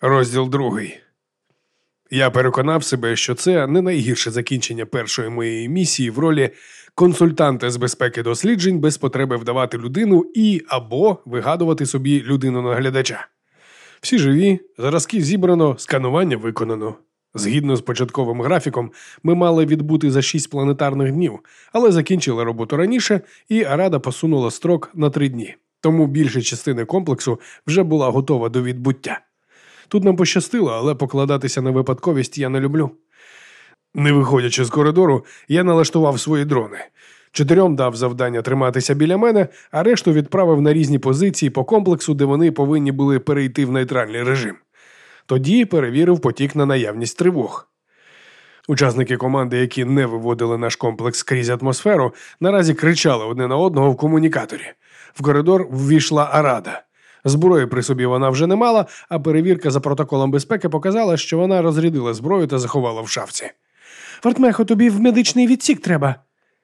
Розділ другий. Я переконав себе, що це не найгірше закінчення першої моєї місії в ролі консультанта з безпеки досліджень без потреби вдавати людину і або вигадувати собі людину наглядача. Всі живі, зразки зібрано, сканування виконано. Згідно з початковим графіком, ми мали відбути за шість планетарних днів, але закінчили роботу раніше, і Арада посунула строк на три дні. Тому більша частина комплексу вже була готова до відбуття. Тут нам пощастило, але покладатися на випадковість я не люблю. Не виходячи з коридору, я налаштував свої дрони. Чотирьом дав завдання триматися біля мене, а решту відправив на різні позиції по комплексу, де вони повинні були перейти в нейтральний режим. Тоді перевірив потік на наявність тривог. Учасники команди, які не виводили наш комплекс крізь атмосферу, наразі кричали одне на одного в комунікаторі. В коридор ввійшла Арада. Зброї при собі вона вже не мала, а перевірка за протоколом безпеки показала, що вона розрядила зброю та заховала в шафці. Вартмехо, тобі в медичний відсік треба.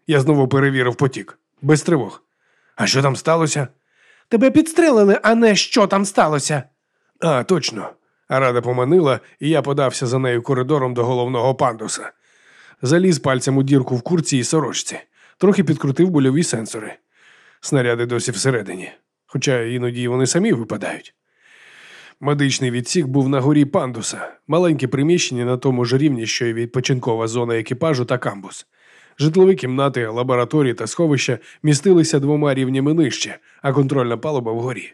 Я знову перевірив потік. Без тривог. А що там сталося? Тебе підстрелили, а не що там сталося. А, точно. Арада поманила, і я подався за нею коридором до головного пандуса. Заліз пальцем у дірку в курці і сорочці, трохи підкрутив больові сенсори. Снаряди досі всередині, хоча іноді вони самі випадають. Медичний відсік був на горі пандуса, маленьке приміщення на тому ж рівні, що й відпочинкова зона екіпажу та камбус. Житлові кімнати, лабораторії та сховища містилися двома рівнями нижче, а контрольна палуба вгорі.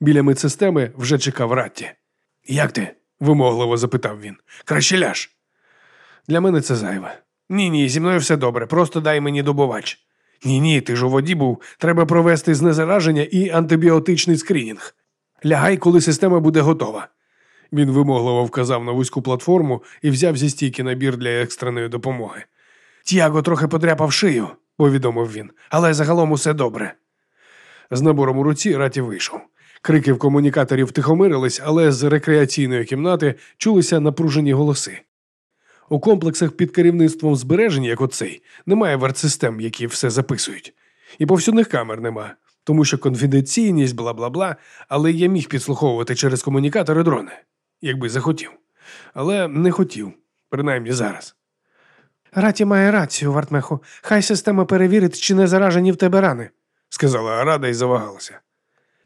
Біля медсистеми вже чекав Ратті. Як ти? вимогливо запитав він. Краще ляж. Для мене це зайве. Ні, ні, зі мною все добре, просто дай мені добувач. Ні, ні, ти ж у воді був. Треба провести знезараження і антибіотичний скринінг. Лягай, коли система буде готова. Він вимогливо вказав на вузьку платформу і взяв зі стійки набір для екстреної допомоги. Тіаго трохи подряпав шию, повідомив він, але загалом усе добре. З набором у руці раті вийшов. Крики в комунікаторі втихомирились, але з рекреаційної кімнати чулися напружені голоси. У комплексах під керівництвом збережень, як оцей, немає вертсистем, які все записують. І повсюдних камер нема, тому що конфіденційність, бла бла бла, але я міг підслуховувати через комунікатори дрони, якби захотів. Але не хотів, принаймні зараз. Раті має рацію, Вартмеху. Хай система перевірить, чи не заражені в тебе рани, сказала Арада і завагалася.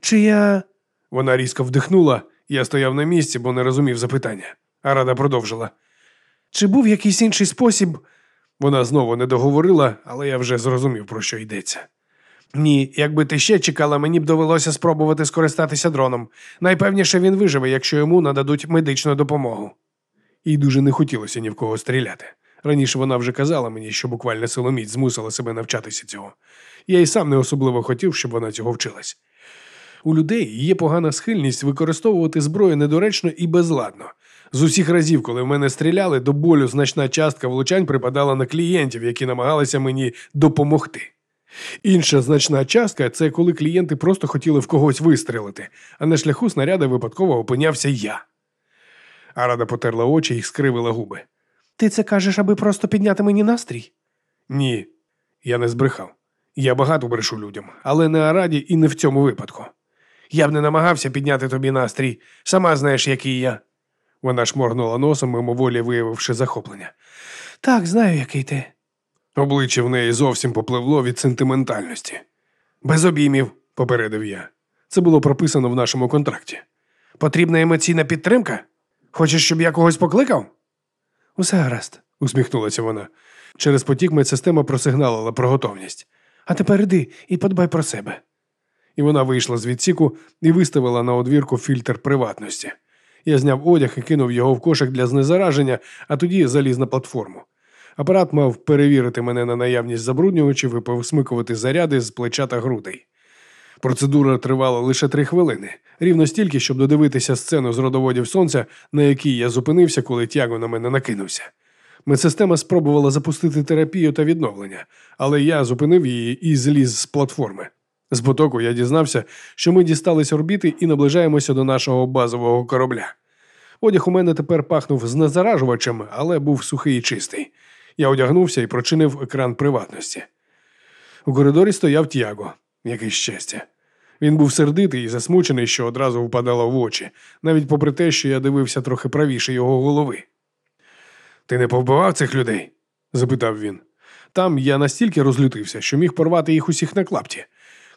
Чи я. Вона різко вдихнула, я стояв на місці, бо не розумів запитання. Арада продовжила. Чи був якийсь інший спосіб? Вона знову не договорила, але я вже зрозумів, про що йдеться. Ні, якби ти ще чекала, мені б довелося спробувати скористатися дроном. Найпевніше він виживе, якщо йому нададуть медичну допомогу. Їй дуже не хотілося ні в кого стріляти. Раніше вона вже казала мені, що буквально силоміць змусила себе навчатися цього. Я й сам не особливо хотів, щоб вона цього вчилась. У людей є погана схильність використовувати зброю недоречно і безладно. З усіх разів, коли в мене стріляли, до болю значна частка влучань припадала на клієнтів, які намагалися мені допомогти. Інша значна частка це коли клієнти просто хотіли в когось вистрілити, а на шляху снаряда випадково опинявся я. Арада потерла очі і скривила губи. Ти це кажеш, аби просто підняти мені настрій? Ні, я не збрехав. Я багато брешу людям, але не Араді і не в цьому випадку. Я б не намагався підняти тобі настрій, сама знаєш, який я. Вона шморгнула носом, мимоволі виявивши захоплення. Так, знаю, який ти. Обличчя в неї зовсім попливло від сентиментальності. Без обіймів, попередив я. Це було прописано в нашому контракті. Потрібна емоційна підтримка? Хочеш, щоб я когось покликав? Усе гаразд, усміхнулася вона. Через потік медсистема просигналила про готовність. А тепер іди і подбай про себе. І вона вийшла з відсіку і виставила на одвірку фільтр приватності. Я зняв одяг і кинув його в кошик для знезараження, а тоді заліз на платформу. Апарат мав перевірити мене на наявність забруднювачів і повсмикувати заряди з плеча та грудей. Процедура тривала лише три хвилини, рівно стільки, щоб додивитися сцену з родоводів сонця, на якій я зупинився, коли тяго на мене накинувся. Медсистема спробувала запустити терапію та відновлення, але я зупинив її і зліз з платформи. З потоку я дізнався, що ми дістались орбіти і наближаємося до нашого базового корабля. Одяг у мене тепер пахнув знезаражувачем, але був сухий і чистий. Я одягнувся і прочинив екран приватності. У коридорі стояв Тяго. Яке щастя. Він був сердитий і засмучений, що одразу впадало в очі, навіть попри те, що я дивився трохи правіше його голови. Ти не повбивав цих людей? запитав він. Там я настільки розлютився, що міг порвати їх усіх на клапті.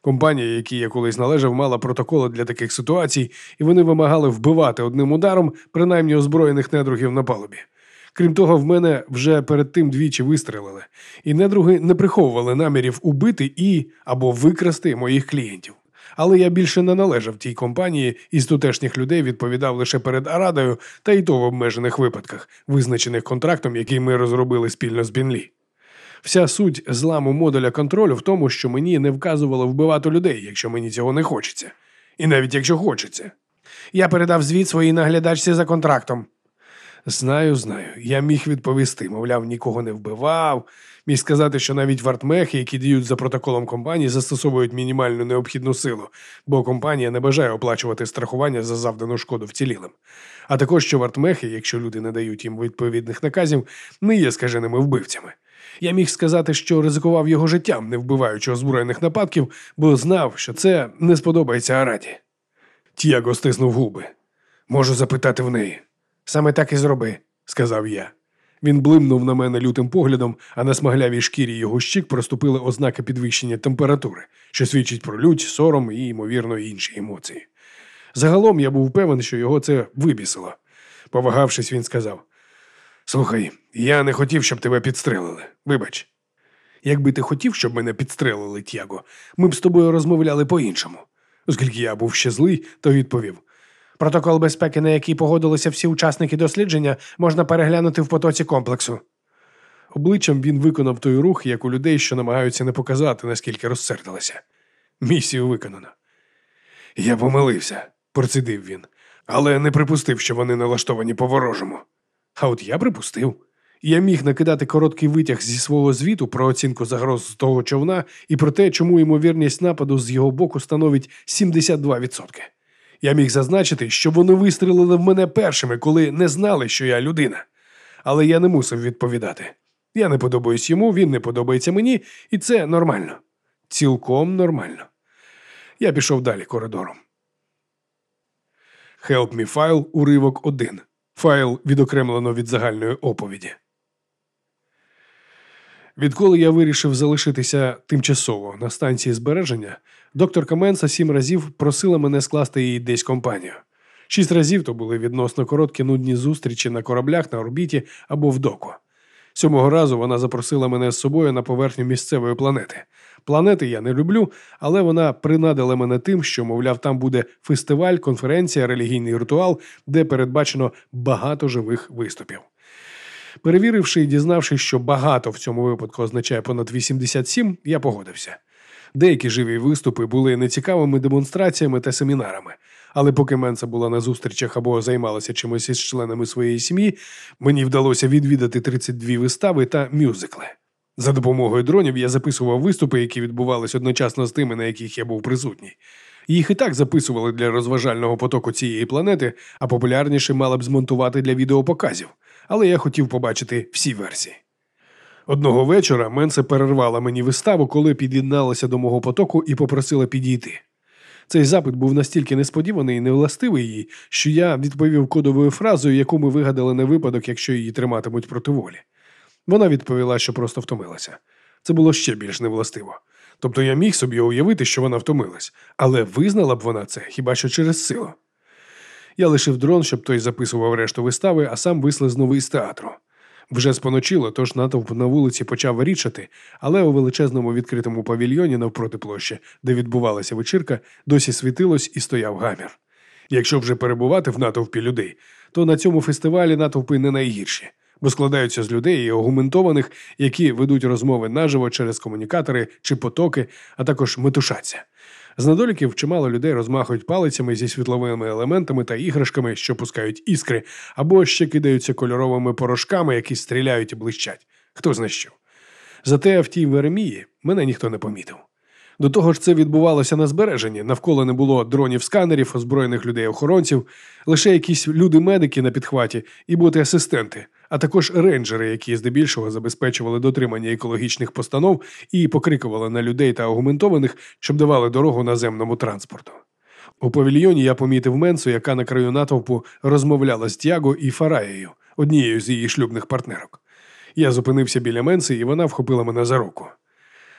Компанія, якій я колись належав, мала протоколи для таких ситуацій, і вони вимагали вбивати одним ударом принаймні озброєних недругів на палубі. Крім того, в мене вже перед тим двічі вистрелили, і недруги не приховували намірів убити і або викрасти моїх клієнтів. Але я більше не належав тій компанії і з тутешніх людей відповідав лише перед Арадою, та й то в обмежених випадках, визначених контрактом, який ми розробили спільно з Бінлі. Вся суть зламу модуля контролю в тому, що мені не вказувало вбивати людей, якщо мені цього не хочеться. І навіть якщо хочеться. Я передав звіт своїй наглядачці за контрактом. Знаю, знаю. Я міг відповісти, мовляв, нікого не вбивав. Міг сказати, що навіть вартмехи, які діють за протоколом компанії, застосовують мінімальну необхідну силу, бо компанія не бажає оплачувати страхування за завдану шкоду вцілілим. А також що вартмехи, якщо люди не дають їм відповідних наказів, не є скаженими вбивцями. Я міг сказати, що ризикував його життям, не вбиваючи озброєних нападків, бо знав, що це не сподобається Араді. Тіаго стиснув губи. Можу запитати в неї. Саме так і зроби, сказав я. Він блимнув на мене лютим поглядом, а на смаглявій шкірі його щік проступили ознаки підвищення температури, що свідчить про лють, сором і, ймовірно, інші емоції. Загалом я був певен, що його це вибісило. Повагавшись, він сказав: Слухай, я не хотів, щоб тебе підстрелили. Вибач. Якби ти хотів, щоб мене підстрелили, Тяго, ми б з тобою розмовляли по-іншому. Оскільки я був ще злий, то відповів. Протокол безпеки, на який погодилися всі учасники дослідження, можна переглянути в потоці комплексу. Обличчям він виконав той рух, як у людей, що намагаються не показати, наскільки розсердилися. Місію виконано. Я помилився, процідив він, але не припустив, що вони налаштовані по-ворожому. А от я припустив. Я міг накидати короткий витяг зі свого звіту про оцінку загроз з того човна і про те, чому ймовірність нападу з його боку становить 72%. Я міг зазначити, що вони вистрілили в мене першими, коли не знали, що я людина. Але я не мусив відповідати. Я не подобаюсь йому, він не подобається мені, і це нормально. Цілком нормально. Я пішов далі коридором. Help me файл уривок 1. Файл відокремлено від загальної оповіді. Відколи я вирішив залишитися тимчасово на станції збереження, доктор Каменса сім разів просила мене скласти їй десь компанію. Шість разів то були відносно короткі нудні зустрічі на кораблях на орбіті або в доку. Сьомого разу вона запросила мене з собою на поверхню місцевої планети. Планети я не люблю, але вона принадила мене тим, що, мовляв, там буде фестиваль, конференція, релігійний ритуал, де передбачено багато живих виступів. Перевіривши і дізнавшись, що багато в цьому випадку означає понад 87, я погодився. Деякі живі виступи були нецікавими демонстраціями та семінарами, але поки Менса була на зустрічах або займалася чимось із членами своєї сім'ї, мені вдалося відвідати 32 вистави та мюзикли. За допомогою дронів я записував виступи, які відбувалися одночасно з тими, на яких я був присутній. Їх і так записували для розважального потоку цієї планети, а популярніше мали б змонтувати для відеопоказів. Але я хотів побачити всі версії. Одного вечора Менсе перервала мені виставу, коли під'єдналася до мого потоку і попросила підійти. Цей запит був настільки несподіваний і невластивий їй, що я відповів кодовою фразою, яку ми вигадали на випадок, якщо її триматимуть проти волі. Вона відповіла, що просто втомилася. Це було ще більш невластиво. Тобто я міг собі уявити, що вона втомилась, але визнала б вона це хіба що через силу. Я лишив дрон, щоб той записував решту вистави, а сам вислизнув із театру. Вже споночило, тож натовп на вулиці почав річати, але у величезному відкритому павільйоні навпроти площі, де відбувалася вечірка, досі світилось і стояв гамір. Якщо вже перебувати в натовпі людей, то на цьому фестивалі натовпи не найгірші, бо складаються з людей і огументованих, які ведуть розмови наживо через комунікатори чи потоки, а також метушаться. З недоліків чимало людей розмахують палицями зі світловими елементами та іграшками, що пускають іскри, або ще кидаються кольоровими порошками, які стріляють і блищать. Хто зна що. Зате в тій Веремії мене ніхто не помітив. До того ж, це відбувалося на збереженні. Навколо не було дронів-сканерів, озброєних людей-охоронців, лише якісь люди-медики на підхваті і боти-асистенти, а також рейнджери, які здебільшого забезпечували дотримання екологічних постанов і покрикували на людей та агументованих, щоб давали дорогу наземному транспорту. У павільйоні я помітив Менсу, яка на краю натовпу розмовляла з Тяго і Фараєю, однією з її шлюбних партнерок. Я зупинився біля Менси, і вона вхопила мене за руку.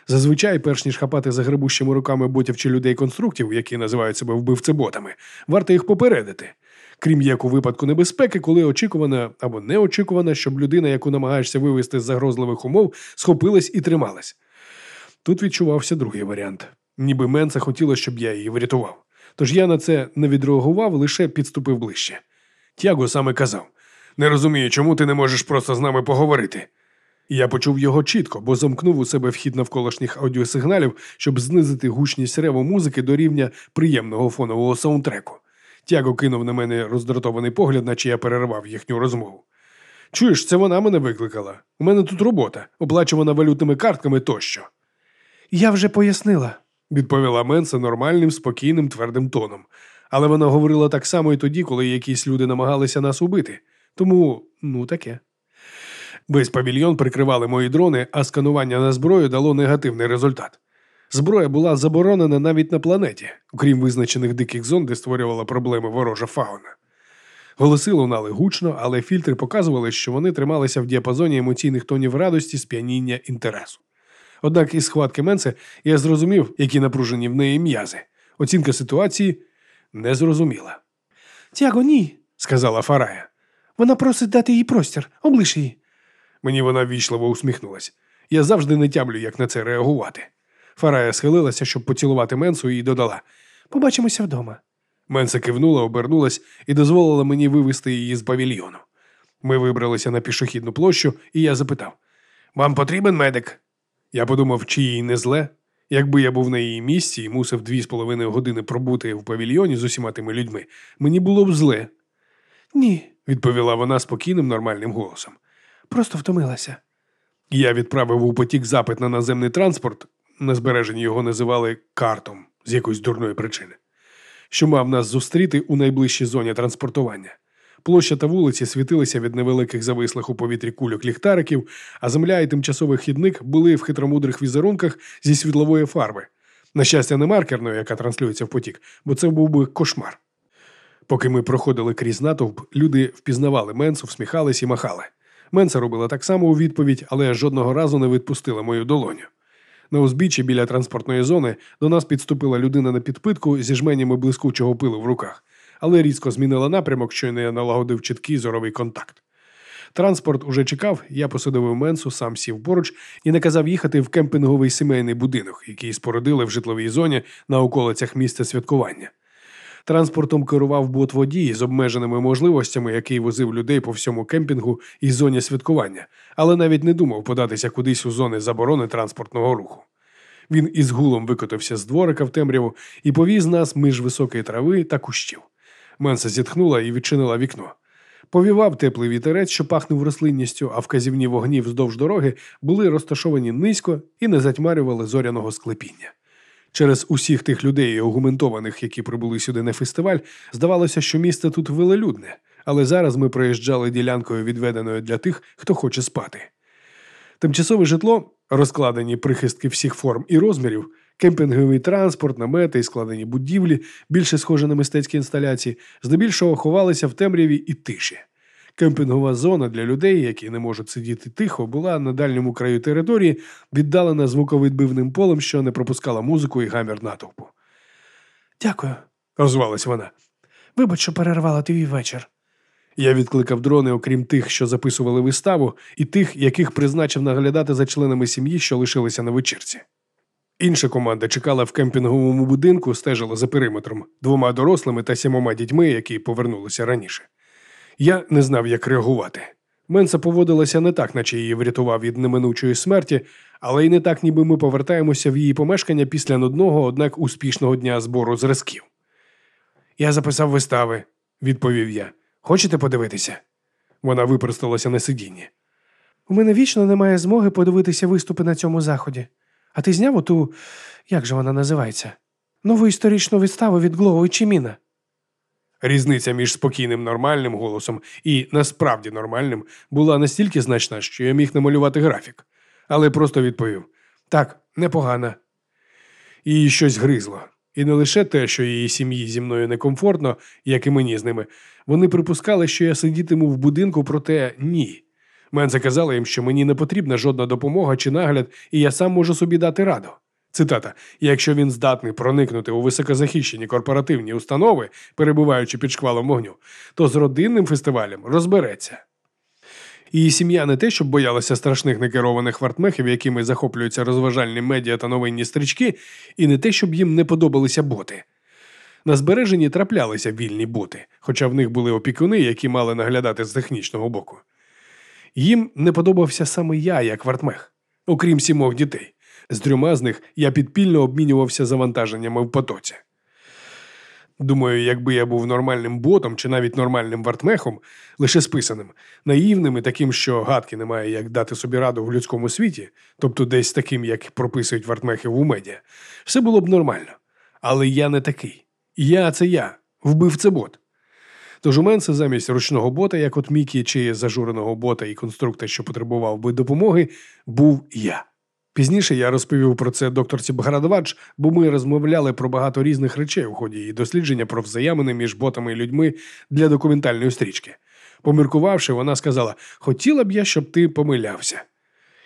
Зазвичай, перш ніж хапати за гребущими руками ботів чи людей конструктів, які називають себе вбивцеботами, варто їх попередити. Крім як у випадку небезпеки, коли очікувано або неочікувано, щоб людина, яку намагаєшся вивести з загрозливих умов, схопилась і трималась. Тут відчувався другий варіант. Ніби Менса хотіла, щоб я її врятував. Тож я на це не відреагував, лише підступив ближче. Тяго саме казав не розумію, чому ти не можеш просто з нами поговорити. Я почув його чітко, бо замкнув у себе вхід навколишніх аудіосигналів, щоб знизити гучність реву музики до рівня приємного фонового саундтреку. Тяго кинув на мене роздратований погляд, наче я перервав їхню розмову. Чуєш, це вона мене викликала. У мене тут робота, оплачувана валютними картками тощо. Я вже пояснила, відповіла Менса нормальним, спокійним, твердим тоном. Але вона говорила так само і тоді, коли якісь люди намагалися нас убити. Тому, ну таке. Весь павільйон прикривали мої дрони, а сканування на зброю дало негативний результат. Зброя була заборонена навіть на планеті, окрім визначених диких зон, де створювала проблеми ворожа фауна. Голоси лунали гучно, але фільтри показували, що вони трималися в діапазоні емоційних тонів радості, сп'яніння інтересу. Однак із схватки Менце я зрозумів, які напружені в неї м'язи. Оцінка ситуації не зрозуміла. Тяго, ні, сказала Фарая. Вона просить дати їй простір, облиш її. Мені вона ввічливо усміхнулась. Я завжди не тямлю, як на це реагувати. Фарая схилилася, щоб поцілувати Менсу, і додала Побачимося вдома. Менса кивнула, обернулась і дозволила мені вивести її з павільйону. Ми вибралися на пішохідну площу, і я запитав: Вам потрібен медик? Я подумав, чи їй не зле. Якби я був на її місці і мусив дві з половиною години пробути в павільйоні з усіма тими людьми, мені було б зле. Ні, відповіла вона спокійним, нормальним голосом. Просто втомилася. Я відправив у потік запит на наземний транспорт, на збереженні його називали картом з якоїсь дурної причини, що мав нас зустріти у найближчій зоні транспортування. Площа та вулиці світилися від невеликих завислих у повітрі кульок ліхтариків, а земля і тимчасовий хідник були в хитромудрих візерунках зі світлової фарби. На щастя, не маркерної, яка транслюється в потік, бо це був би кошмар. Поки ми проходили крізь натовп, люди впізнавали Менсу, всміхались і махали. Менса робила так само у відповідь, але жодного разу не відпустила мою долоню. На узбіччі біля транспортної зони до нас підступила людина на підпитку зі жменями блискучого пилу в руках, але різко змінила напрямок, що не налагодив чіткий зоровий контакт. Транспорт уже чекав, я посадив менсу, сам сів поруч і наказав їхати в кемпінговий сімейний будинок, який спорудили в житловій зоні на околицях місця святкування. Транспортом керував бот водій з обмеженими можливостями, який возив людей по всьому кемпінгу і зоні святкування, але навіть не думав податися кудись у зони заборони транспортного руху. Він із гулом викотився з дворика в темряву і повіз нас між високої трави та кущів. Менса зітхнула і відчинила вікно. Повівав теплий вітерець, що пахнув рослинністю, а вказівні вогні вздовж дороги були розташовані низько і не затьмарювали зоряного склепіння. Через усіх тих людей, огументованих, які прибули сюди на фестиваль, здавалося, що місце тут велелюдне, але зараз ми проїжджали ділянкою, відведеною для тих, хто хоче спати. Тимчасове житло, розкладені прихистки всіх форм і розмірів, кемпінговий транспорт, намети і складені будівлі, більше схожі на мистецькі інсталяції, здебільшого ховалися в темряві і тиші. Кемпінгова зона для людей, які не можуть сидіти тихо, була на дальньому краю території, віддалена звуковідбивним полем, що не пропускала музику і гамір натовпу. Дякую, озвалась вона. Вибач, що перервала твій вечір. Я відкликав дрони, окрім тих, що записували виставу, і тих, яких призначив наглядати за членами сім'ї, що лишилися на вечірці. Інша команда чекала в кемпінговому будинку, стежила за периметром двома дорослими та сімома дітьми, які повернулися раніше. Я не знав, як реагувати. Менса поводилася не так, наче її врятував від неминучої смерті, але й не так, ніби ми повертаємося в її помешкання після нудного, однак успішного дня збору зразків. Я записав вистави, відповів я. Хочете подивитися? Вона випросталася на сидінні. У мене вічно немає змоги подивитися виступи на цьому заході. А ти зняв оту, як же вона називається? Нову історичну виставу від Глову і Чиміна. Різниця між спокійним нормальним голосом і насправді нормальним була настільки значна, що я міг намалювати графік, але просто відповів так, непогано. Її щось гризло. І не лише те, що її сім'ї зі мною некомфортно, як і мені з ними. Вони припускали, що я сидітиму в будинку, проте ні. Менце казала їм, що мені не потрібна жодна допомога чи нагляд, і я сам можу собі дати раду. Цитата: якщо він здатний проникнути у високозахищені корпоративні установи, перебуваючи під шквалом вогню, то з родинним фестивалем розбереться. Її сім'я не те, щоб боялася страшних некерованих вартмехів, якими захоплюються розважальні медіа та новинні стрічки, і не те, щоб їм не подобалися боти. На збереженні траплялися вільні боти, хоча в них були опікуни, які мали наглядати з технічного боку. Їм не подобався саме я, як вартмех, окрім сімох дітей. З трьома з них я підпільно обмінювався завантаженнями в потоці. Думаю, якби я був нормальним ботом чи навіть нормальним вартмехом, лише списаним, наївним і таким, що гадки немає, як дати собі раду в людському світі, тобто десь таким, як прописують вартмехів у медіа, все було б нормально. Але я не такий. Я це я, вбивце бот. Тож у Менса замість ручного бота, як от Мікі, чи зажуреного бота і конструктора, що потребував би допомоги, був я. Пізніше я розповів про це докторці Бгарадовач, бо ми розмовляли про багато різних речей у ході її дослідження про взаємини між ботами і людьми для документальної стрічки. Поміркувавши, вона сказала: Хотіла б я, щоб ти помилявся.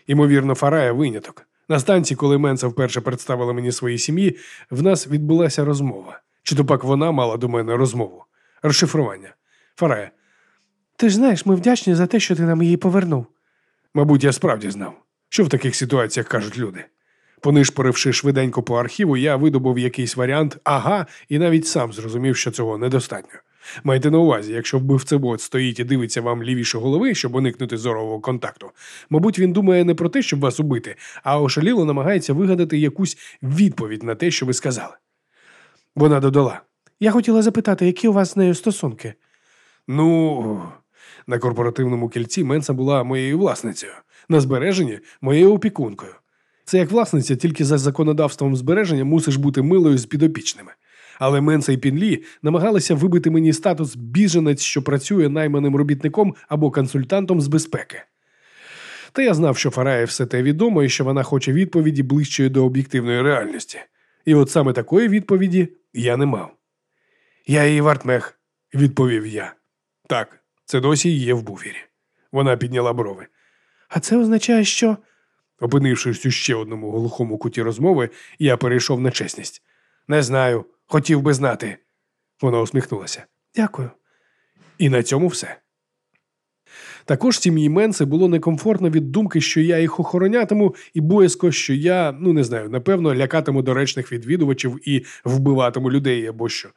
Ймовірно, Фарая виняток. На станції, коли Менса вперше представила мені свої сім'ї, в нас відбулася розмова. Чи то пак вона мала до мене розмову? Розшифрування. Фарая, Ти ж знаєш, ми вдячні за те, що ти нам її повернув. мабуть, я справді знав. Що в таких ситуаціях кажуть люди? Понишпоривши швиденько по архіву, я видобув якийсь варіант ага, і навіть сам зрозумів, що цього недостатньо. Майте на увазі, якщо вбивцебот стоїть і дивиться вам лівіше голови, щоб уникнути зорового контакту, мабуть, він думає не про те, щоб вас убити, а ошаліло намагається вигадати якусь відповідь на те, що ви сказали. Вона додала: Я хотіла запитати, які у вас з нею стосунки. Ну, на корпоративному кільці Менса була моєю власницею, на збереженні моєю опікункою. Це як власниця, тільки за законодавством збереження мусиш бути милою з підопічними. Але Менса і Пінлі намагалися вибити мені статус біженець, що працює найманим робітником або консультантом з безпеки. Та я знав, що Фарає все те відомо і що вона хоче відповіді ближчої до об'єктивної реальності. І от саме такої відповіді я не мав. Я її вартмех, відповів я. Так, це досі є в буфері. Вона підняла брови. А це означає, що. Опинившись у ще одному глухому куті розмови, я перейшов на чесність. Не знаю, хотів би знати. Вона усміхнулася. Дякую. І на цьому все. Також сім'ї Менси було некомфортно від думки, що я їх охоронятиму, і боязко, що я, ну не знаю, напевно, лякатиму доречних відвідувачів і вбиватиму людей або що.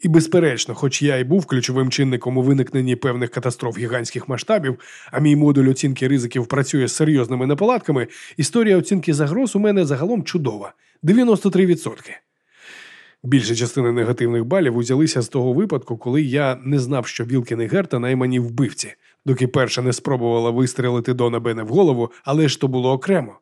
І безперечно, хоч я і був ключовим чинником у виникненні певних катастроф гігантських масштабів, а мій модуль оцінки ризиків працює з серйозними неполадками, історія оцінки загроз у мене загалом чудова 93%. Більша частина негативних балів узялися з того випадку, коли я не знав, що Вілкін і Герта наймані вбивці, доки перша не спробувала вистрелити Дона Бене в голову, але ж то було окремо.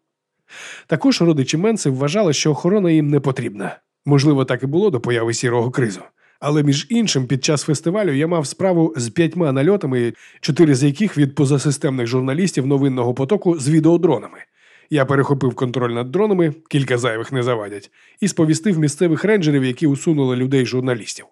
Також родичі Менси вважали, що охорона їм не потрібна. Можливо, так і було до появи сірого кризу. Але між іншим, під час фестивалю я мав справу з п'ятьма нальотами, чотири з яких від позасистемних журналістів новинного потоку з відеодронами. Я перехопив контроль над дронами, кілька зайвих не завадять, і сповістив місцевих рейнджерів, які усунули людей журналістів.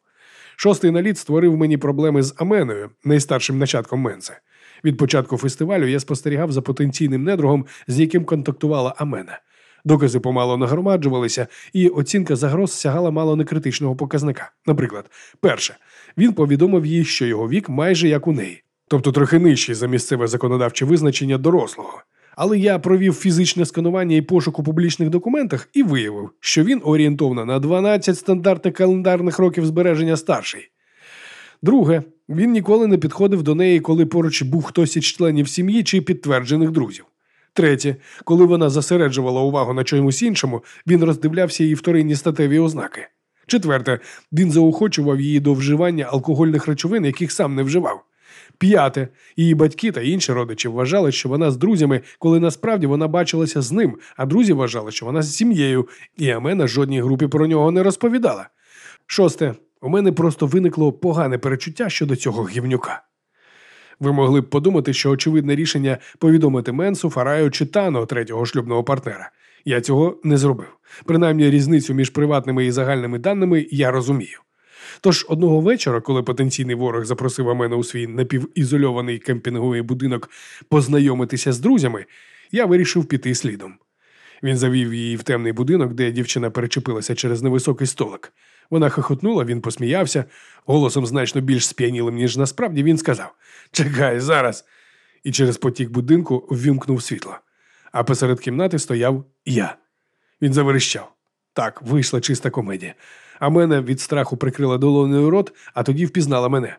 Шостий наліт створив мені проблеми з Аменою, найстаршим начатком Менце. Від початку фестивалю я спостерігав за потенційним недругом, з яким контактувала Амена. Докази помало нагромаджувалися, і оцінка загроз сягала мало некритичного показника. Наприклад, перше, він повідомив їй, що його вік майже як у неї, тобто трохи нижчий за місцеве законодавче визначення дорослого. Але я провів фізичне сканування і пошук у публічних документах і виявив, що він орієнтовно на 12 стандартних календарних років збереження старший. Друге, він ніколи не підходив до неї, коли поруч був хтось із членів сім'ї чи підтверджених друзів. Третє, коли вона зосереджувала увагу на чомусь іншому, він роздивлявся її вторинні статеві ознаки. Четверте, він заохочував її до вживання алкогольних речовин, яких сам не вживав. П'яте, її батьки та інші родичі вважали, що вона з друзями, коли насправді вона бачилася з ним, а друзі вважали, що вона з сім'єю, і Амена жодній групі про нього не розповідала. Шосте, У мене просто виникло погане перечуття щодо цього гівнюка. Ви могли б подумати, що очевидне рішення повідомити Менсу, Фараю чи Тано, третього шлюбного партнера. Я цього не зробив. Принаймні різницю між приватними і загальними даними я розумію. Тож одного вечора, коли потенційний ворог запросив мене у свій напівізольований кемпінговий будинок познайомитися з друзями, я вирішив піти слідом. Він завів її в темний будинок, де дівчина перечепилася через невисокий столик. Вона хохотнула, він посміявся, голосом значно більш сп'янілим, ніж насправді, він сказав Чекай, зараз. І через потік будинку ввімкнув світло. А посеред кімнати стояв я. Він заверещав. Так, вийшла чиста комедія. А мене від страху прикрила долоною рот, а тоді впізнала мене.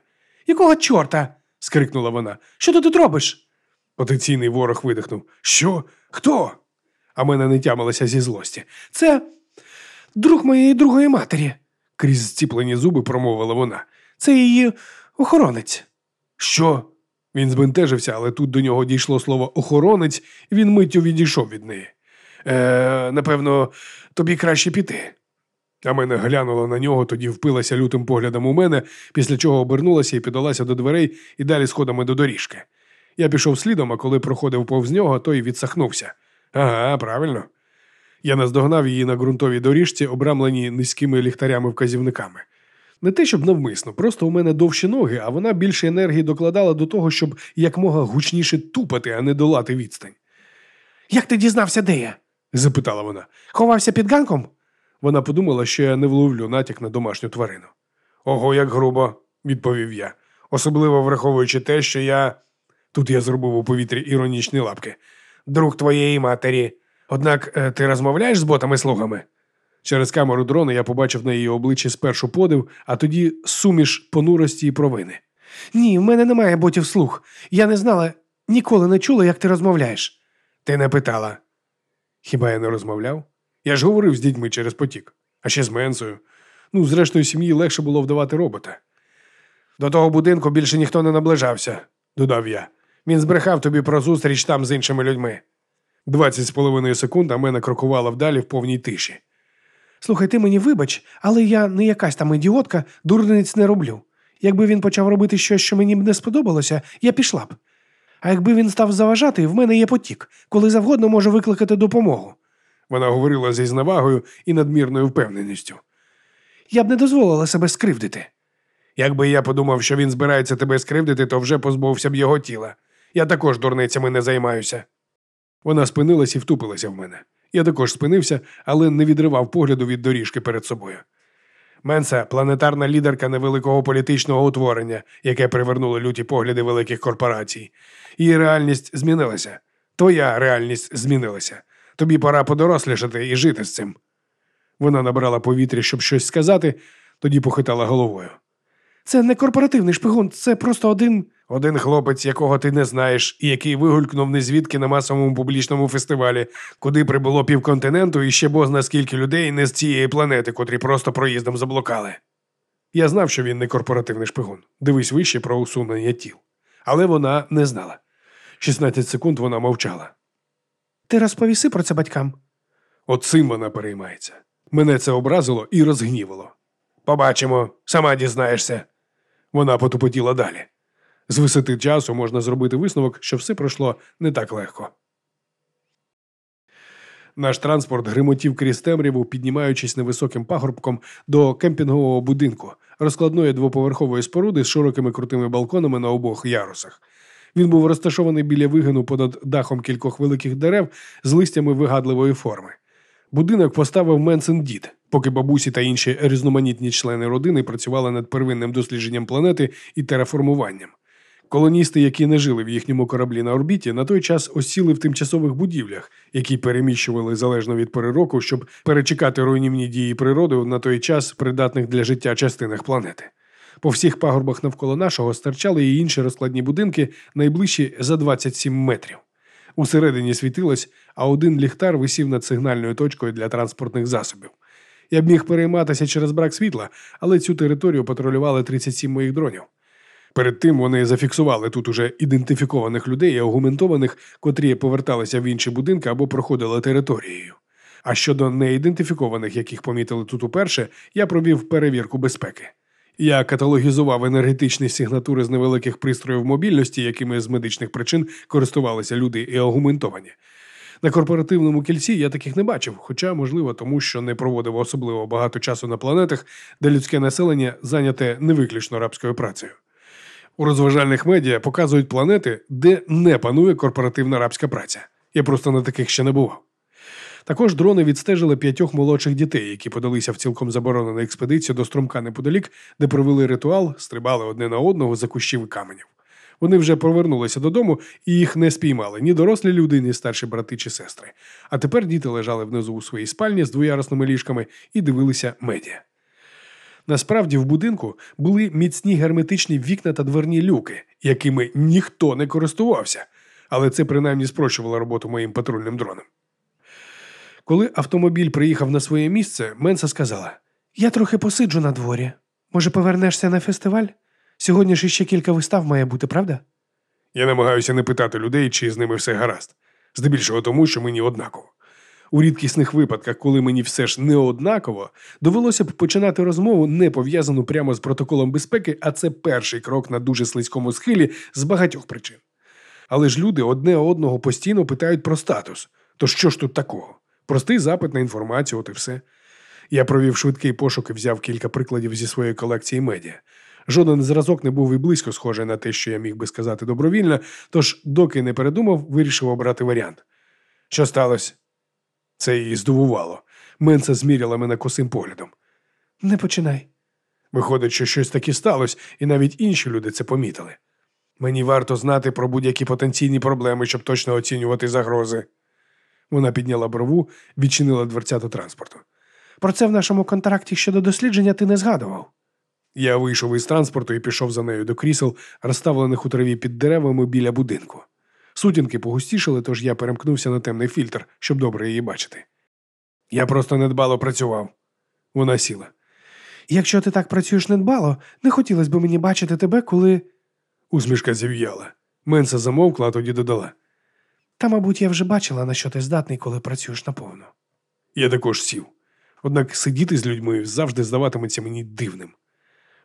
Якого чорта? скрикнула вона. Що ти тут робиш? Потенційний ворог видихнув. Що? Хто? А мене не тямилося зі злості. Це друг моєї другої матері, крізь зціплені зуби промовила вона. Це її охоронець. Що? Він збентежився, але тут до нього дійшло слово охоронець, і він миттю відійшов від неї. Е, Напевно, тобі краще піти. А мене глянула на нього, тоді впилася лютим поглядом у мене, після чого обернулася і піддалася до дверей і далі сходами до доріжки. Я пішов слідом, а коли проходив повз нього, той відсахнувся. Ага, правильно. Я наздогнав її на ґрунтовій доріжці, обрамленій низькими ліхтарями-вказівниками. Не те, щоб навмисно, просто у мене довші ноги, а вона більше енергії докладала до того, щоб якмога гучніше тупати, а не долати відстань. Як ти дізнався, де я? запитала вона. Ховався під ганком? Вона подумала, що я не вловлю натяк на домашню тварину. Ого, як грубо, відповів я, особливо враховуючи те, що я. Тут я зробив у повітрі іронічні лапки. Друг твоєї матері. Однак е, ти розмовляєш з ботами-слугами? Через камеру дрона я побачив на її обличчі спершу подив, а тоді суміш понурості і провини. Ні, в мене немає ботів слух. Я не знала, ніколи не чула, як ти розмовляєш. Ти не питала. Хіба я не розмовляв? Я ж говорив з дітьми через потік, а ще з Менсою. Ну, зрештою, сім'ї легше було вдавати робота. До того будинку більше ніхто не наближався, додав я. Він збрехав тобі про зустріч там з іншими людьми. Двадцять з половиною секунд а мене крокувала вдалі в повній тиші. Слухай, ти мені вибач, але я не якась там ідіотка, дурниць не роблю. Якби він почав робити щось, що мені б не сподобалося, я пішла б. А якби він став заважати, в мене є потік, коли завгодно можу викликати допомогу. Вона говорила зі зневагою і надмірною впевненістю. Я б не дозволила себе скривдити. Якби я подумав, що він збирається тебе скривдити, то вже позбувся б його тіла. Я також дурницями не займаюся. Вона спинилась і втупилася в мене. Я також спинився, але не відривав погляду від доріжки перед собою. Менса планетарна лідерка невеликого політичного утворення, яке привернуло люті погляди великих корпорацій. Її реальність змінилася. Твоя реальність змінилася. Тобі пора подорослішати і жити з цим. Вона набрала повітря, щоб щось сказати, тоді похитала головою. Це не корпоративний шпигун, це просто один. Один хлопець, якого ти не знаєш, і який вигулькнув незвідки на масовому публічному фестивалі, куди прибуло півконтиненту і ще бозна скільки людей не з цієї планети, котрі просто проїздом заблукали. Я знав, що він не корпоративний шпигун. Дивись вище про усунення тіл. Але вона не знала. 16 секунд вона мовчала. Ти розповіси про це батькам. От цим вона переймається. Мене це образило і розгнівало. Побачимо, сама дізнаєшся. Вона потупотіла далі. З висоти часу можна зробити висновок, що все пройшло не так легко. Наш транспорт гримотів крізь темряву, піднімаючись невисоким пагорбком до кемпінгового будинку, розкладної двоповерхової споруди з широкими крутими балконами на обох ярусах. Він був розташований біля вигину понад дахом кількох великих дерев з листями вигадливої форми. Будинок поставив Менсен дід, поки бабусі та інші різноманітні члени родини працювали над первинним дослідженням планети і тераформуванням. Колоністи, які не жили в їхньому кораблі на орбіті, на той час осіли в тимчасових будівлях, які переміщували залежно від пори року, щоб перечекати руйнівні дії природи на той час придатних для життя частинах планети. По всіх пагорбах навколо нашого стирчали і інші розкладні будинки, найближчі за 27 метрів. Усередині світилось, а один ліхтар висів над сигнальною точкою для транспортних засобів. Я б міг перейматися через брак світла, але цю територію патрулювали 37 моїх дронів. Перед тим вони зафіксували тут уже ідентифікованих людей і агументованих, котрі поверталися в інші будинки або проходили територією. А щодо неідентифікованих, яких помітили тут уперше, я провів перевірку безпеки. Я каталогізував енергетичні сигнатури з невеликих пристроїв мобільності, якими з медичних причин користувалися люди і агументовані. На корпоративному кільці я таких не бачив, хоча, можливо, тому що не проводив особливо багато часу на планетах, де людське населення зайняте не виключно рабською працею. У розважальних медіа показують планети, де не панує корпоративна рабська праця. Я просто на таких ще не бував. Також дрони відстежили п'ятьох молодших дітей, які подалися в цілком заборонену експедицію до струмка неподалік, де провели ритуал, стрибали одне на одного за кущів і каменів. Вони вже повернулися додому і їх не спіймали ні дорослі люди, ні старші брати чи сестри. А тепер діти лежали внизу у своїй спальні з двоярусними ліжками і дивилися медіа. Насправді в будинку були міцні герметичні вікна та дверні люки, якими ніхто не користувався, але це принаймні спрощувало роботу моїм патрульним дронам. Коли автомобіль приїхав на своє місце, Менса сказала: Я трохи посиджу на дворі. Може, повернешся на фестиваль? Сьогодні ж іще кілька вистав має бути, правда? Я намагаюся не питати людей, чи з ними все гаразд, здебільшого тому, що мені однаково. У рідкісних випадках, коли мені все ж не однаково, довелося б починати розмову не пов'язану прямо з протоколом безпеки, а це перший крок на дуже слизькому схилі з багатьох причин. Але ж люди одне одного постійно питають про статус. То що ж тут такого? Простий запит на інформацію, от і все. Я провів швидкий пошук і взяв кілька прикладів зі своєї колекції медіа. Жоден зразок не був і близько схожий на те, що я міг би сказати добровільно, тож, доки не передумав, вирішив обрати варіант. Що сталося? Це її здивувало. Менса зміряла мене косим поглядом. Не починай. Виходить, що щось таке сталося, і навіть інші люди це помітили. Мені варто знати про будь-які потенційні проблеми, щоб точно оцінювати загрози. Вона підняла брову, відчинила дверцята транспорту. Про це в нашому контракті щодо дослідження ти не згадував. Я вийшов із транспорту і пішов за нею до крісел, розставлених у траві під деревами біля будинку. Сутінки погустішали, тож я перемкнувся на темний фільтр, щоб добре її бачити. Я просто недбало працював. Вона сіла. Якщо ти так працюєш недбало, не хотілося б мені бачити тебе, коли. Усмішка зів'яла. Менса замовкла, а тоді додала. Та, мабуть, я вже бачила, на що ти здатний, коли працюєш наповну. Я також сів. Однак сидіти з людьми завжди здаватиметься мені дивним.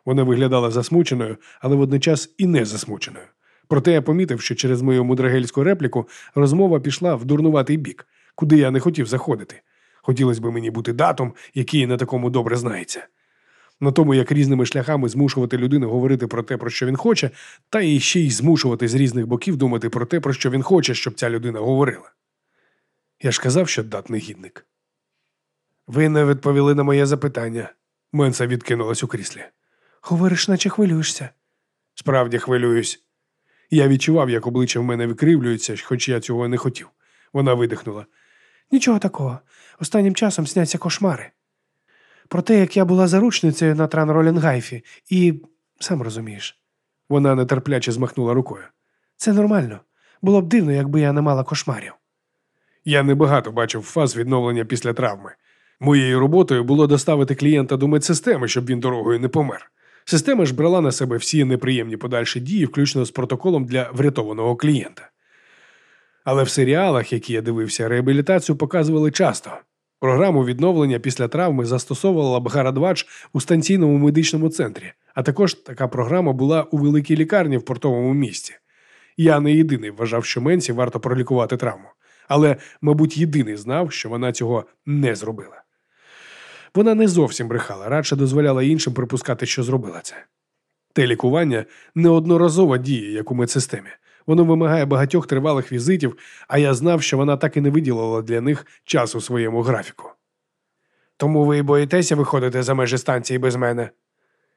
Вона виглядала засмученою, але водночас і не засмученою. Проте я помітив, що через мою мудрагельську репліку розмова пішла в дурнуватий бік, куди я не хотів заходити. Хотілося б мені бути датом, який на такому добре знається. На тому, як різними шляхами змушувати людину говорити про те, про що він хоче, та і ще й змушувати з різних боків думати про те, про що він хоче, щоб ця людина говорила. Я ж казав, що дат негідник. Ви не відповіли на моє запитання. Менса відкинулась у кріслі. Говориш, наче хвилюєшся. Справді хвилююсь. Я відчував, як обличчя в мене викривлюється, хоч я цього не хотів. Вона видихнула. Нічого такого. Останнім часом сняться кошмари. Про те, як я була заручницею на Транролінгайфі, і сам розумієш. Вона нетерпляче змахнула рукою. Це нормально. Було б дивно, якби я не мала кошмарів. Я небагато бачив фаз відновлення після травми. Моєю роботою було доставити клієнта до медсистеми, щоб він дорогою не помер. Система ж брала на себе всі неприємні подальші дії, включно з протоколом для врятованого клієнта. Але в серіалах, які я дивився, реабілітацію показували часто. Програму відновлення після травми застосовувала Бгарадвач у станційному медичному центрі, а також така програма була у великій лікарні в портовому місті. Я не єдиний вважав, що Менсі варто пролікувати травму, але, мабуть, єдиний знав, що вона цього не зробила. Вона не зовсім брехала, радше дозволяла іншим припускати, що зробила це. Те лікування неодноразова діє, як у медсистемі. Воно вимагає багатьох тривалих візитів, а я знав, що вона так і не виділила для них час у своєму графіку. Тому ви боїтеся виходити за межі станції без мене?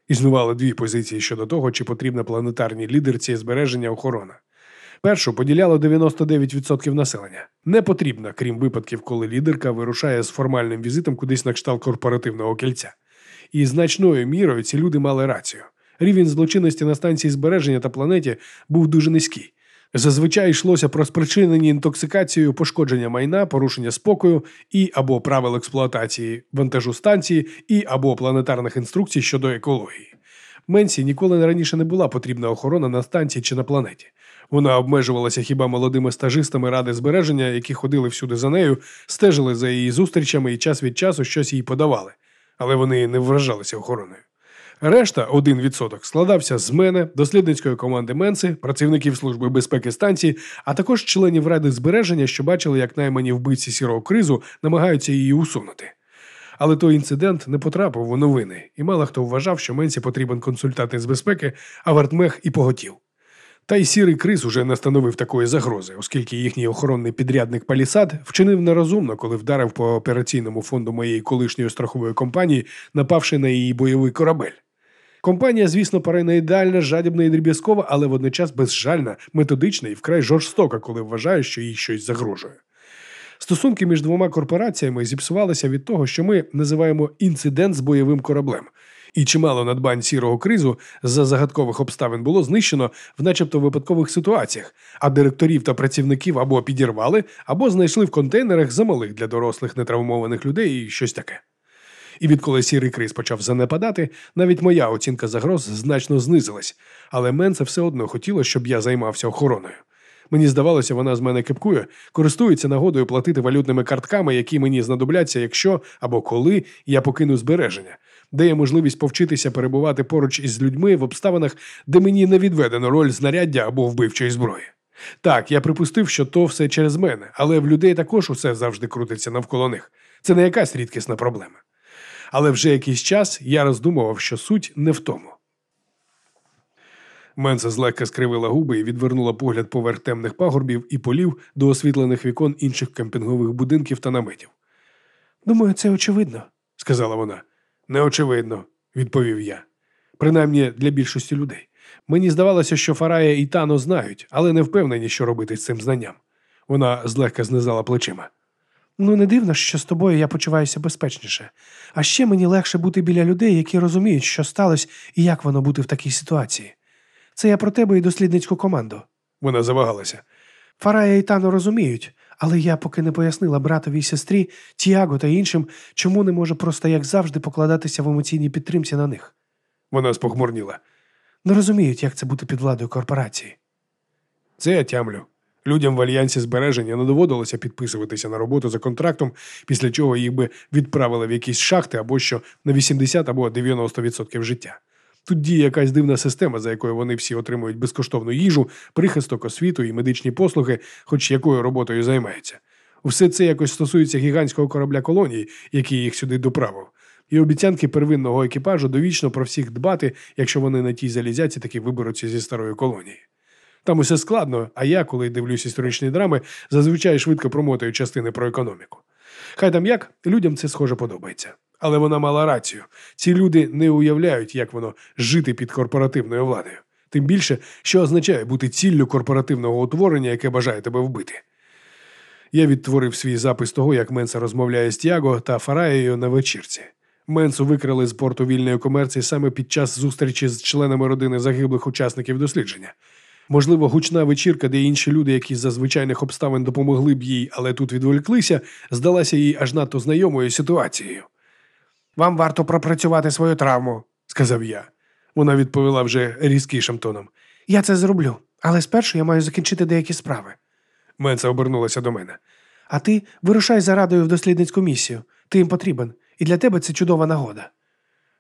Існували дві позиції щодо того, чи потрібна планетарній лідерці збереження охорона. Першу поділяло 99% населення. Не потрібна, крім випадків, коли лідерка вирушає з формальним візитом кудись на кшталт корпоративного кільця. І значною мірою ці люди мали рацію. Рівень злочинності на станції збереження та планеті був дуже низький. Зазвичай йшлося про спричинені інтоксикацією пошкодження майна, порушення спокою і або правил експлуатації вантажу станції, і або планетарних інструкцій щодо екології. Менсі ніколи раніше не була потрібна охорона на станції чи на планеті. Вона обмежувалася хіба молодими стажистами ради збереження, які ходили всюди за нею, стежили за її зустрічами і час від часу щось їй подавали, але вони не вважалися охороною. Решта, один відсоток, складався з мене, дослідницької команди Менси, працівників Служби безпеки станції, а також членів ради збереження, що бачили, як наймані вбивці сірого кризу намагаються її усунути. Але той інцидент не потрапив у новини, і мало хто вважав, що Менсі потрібен консультант з безпеки, а Вартмех і поготів. Та й сірий криз уже не становив такої загрози, оскільки їхній охоронний підрядник Палісад вчинив нерозумно, коли вдарив по операційному фонду моєї колишньої страхової компанії, напавши на її бойовий корабель. Компанія, звісно, параноїдальна, жадібна і дріб'язкова, але водночас безжальна, методична і вкрай жорстока, коли вважає, що їй щось загрожує. Стосунки між двома корпораціями зіпсувалися від того, що ми називаємо інцидент з бойовим кораблем. І чимало надбань сірого кризу за загадкових обставин було знищено в начебто випадкових ситуаціях, а директорів та працівників або підірвали, або знайшли в контейнерах замалих для дорослих нетравмованих людей і щось таке. І відколи сірий криз почав занепадати, навіть моя оцінка загроз значно знизилась, але Менце все одно хотіло, щоб я займався охороною. Мені здавалося, вона з мене кипкує, користується нагодою платити валютними картками, які мені знадобляться, якщо або коли я покину збереження, де є можливість повчитися перебувати поруч із людьми в обставинах, де мені не відведено роль знаряддя або вбивчої зброї. Так, я припустив, що то все через мене, але в людей також усе завжди крутиться навколо них. Це не якась рідкісна проблема. Але вже якийсь час я роздумував, що суть не в тому. Менса злегка скривила губи і відвернула погляд поверх темних пагорбів і полів до освітлених вікон інших кемпінгових будинків та наметів. Думаю, це очевидно. Сказала вона. Неочевидно, відповів я. Принаймні для більшості людей. Мені здавалося, що Фарая і Тано знають, але не впевнені, що робити з цим знанням. Вона злегка знизала плечима. Ну, не дивно, що з тобою я почуваюся безпечніше. А ще мені легше бути біля людей, які розуміють, що сталося і як воно бути в такій ситуації. Це я про тебе і дослідницьку команду. Вона завагалася. Фарая і Тано розуміють, але я поки не пояснила братові й сестрі, Тіаго та іншим, чому не можу просто, як завжди, покладатися в емоційній підтримці на них. Вона спохмурніла. Не розуміють, як це бути під владою корпорації. Це я тямлю. Людям в альянсі збереження не доводилося підписуватися на роботу за контрактом, після чого їх би відправили в якісь шахти або що на 80 або 90% життя. Тут діє якась дивна система, за якою вони всі отримують безкоштовну їжу, прихисток, освіту і медичні послуги, хоч якою роботою займаються. Все це якось стосується гігантського корабля колонії, який їх сюди доправив, і обіцянки первинного екіпажу довічно про всіх дбати, якщо вони на тій залізяці таки виберуться зі старої колонії. Там усе складно, а я, коли дивлюсь історичні драми, зазвичай швидко промотую частини про економіку. Хай там як, людям це схоже подобається. Але вона мала рацію. Ці люди не уявляють, як воно жити під корпоративною владою. Тим більше, що означає бути ціллю корпоративного утворення, яке бажає тебе вбити. Я відтворив свій запис того, як Менса розмовляє з Тіаго та Фараєю на вечірці. Менсу викрали з порту вільної комерції саме під час зустрічі з членами родини загиблих учасників дослідження. Можливо, гучна вечірка, де інші люди, які за звичайних обставин допомогли б їй, але тут відволіклися, здалася їй аж надто знайомою ситуацією. Вам варто пропрацювати свою травму, сказав я. Вона відповіла вже різкішим тоном. Я це зроблю, але спершу я маю закінчити деякі справи. Менса обернулася до мене. А ти вирушай за радою в дослідницьку місію. Ти їм потрібен, і для тебе це чудова нагода.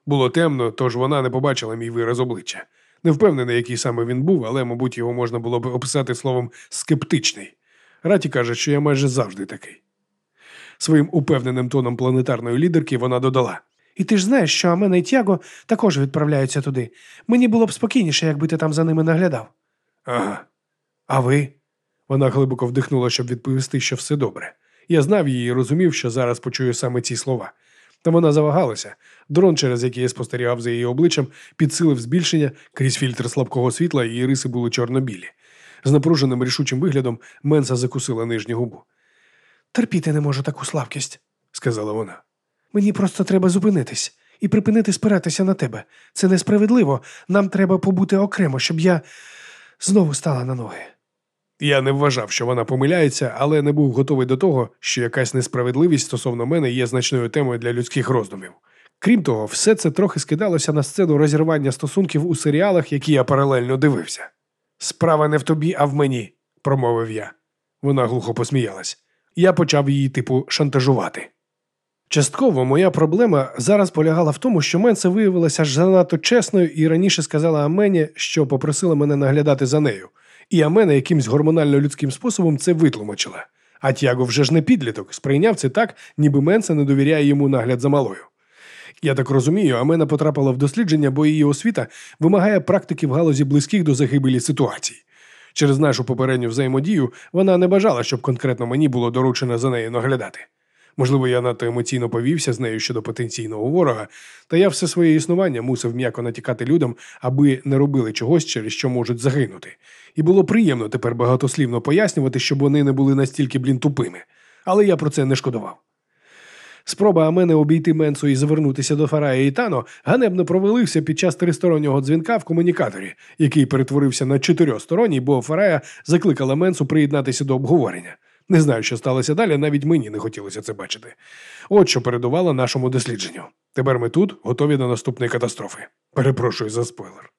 Було темно, тож вона не побачила мій вираз обличчя. Не впевнений, який саме він був, але, мабуть, його можна було б описати словом скептичний. Раті каже, що я майже завжди такий. Своїм упевненим тоном планетарної лідерки вона додала. І ти ж знаєш, що Амена і Тяго також відправляються туди. Мені було б спокійніше, якби ти там за ними наглядав. Ага. А ви? Вона глибоко вдихнула, щоб відповісти, що все добре. Я знав її і розумів, що зараз почую саме ці слова. Та вона завагалася. Дрон, через який я спостерігав за її обличчям, підсилив збільшення крізь фільтр слабкого світла, її риси були чорно-білі. З напруженим рішучим виглядом Менса закусила нижню губу. Терпіти не можу таку слабкість, сказала вона. Мені просто треба зупинитись і припинити спиратися на тебе. Це несправедливо. Нам треба побути окремо, щоб я знову стала на ноги. Я не вважав, що вона помиляється, але не був готовий до того, що якась несправедливість стосовно мене є значною темою для людських роздумів. Крім того, все це трохи скидалося на сцену розірвання стосунків у серіалах, які я паралельно дивився. Справа не в тобі, а в мені, промовив я. Вона глухо посміялась. Я почав її, типу, шантажувати. Частково моя проблема зараз полягала в тому, що Менса виявилася аж занадто чесною і раніше сказала Амені, що попросила мене наглядати за нею. І Амена якимсь гормонально-людським способом це витлумачила. А Тяго вже ж не підліток, сприйняв це так, ніби Менса не довіряє йому нагляд за малою. Я так розумію, Амена потрапила в дослідження, бо її освіта вимагає практики в галузі близьких до загибелі ситуацій. Через нашу попередню взаємодію вона не бажала, щоб конкретно мені було доручено за нею наглядати. Можливо, я надто емоційно повівся з нею щодо потенційного ворога, та я все своє існування мусив м'яко натякати людям, аби не робили чогось, через що можуть загинути. І було приємно тепер багатослівно пояснювати, щоб вони не були настільки блін тупими. Але я про це не шкодував. Спроба Амене обійти Менсу і завернутися до Фарая і Тано ганебно провалився під час тристороннього дзвінка в комунікаторі, який перетворився на чотирьохсторонній, бо Фарая закликала Менсу приєднатися до обговорення. Не знаю, що сталося далі, навіть мені не хотілося це бачити. От що передувало нашому дослідженню. Тепер ми тут готові до наступної катастрофи. Перепрошую за спойлер.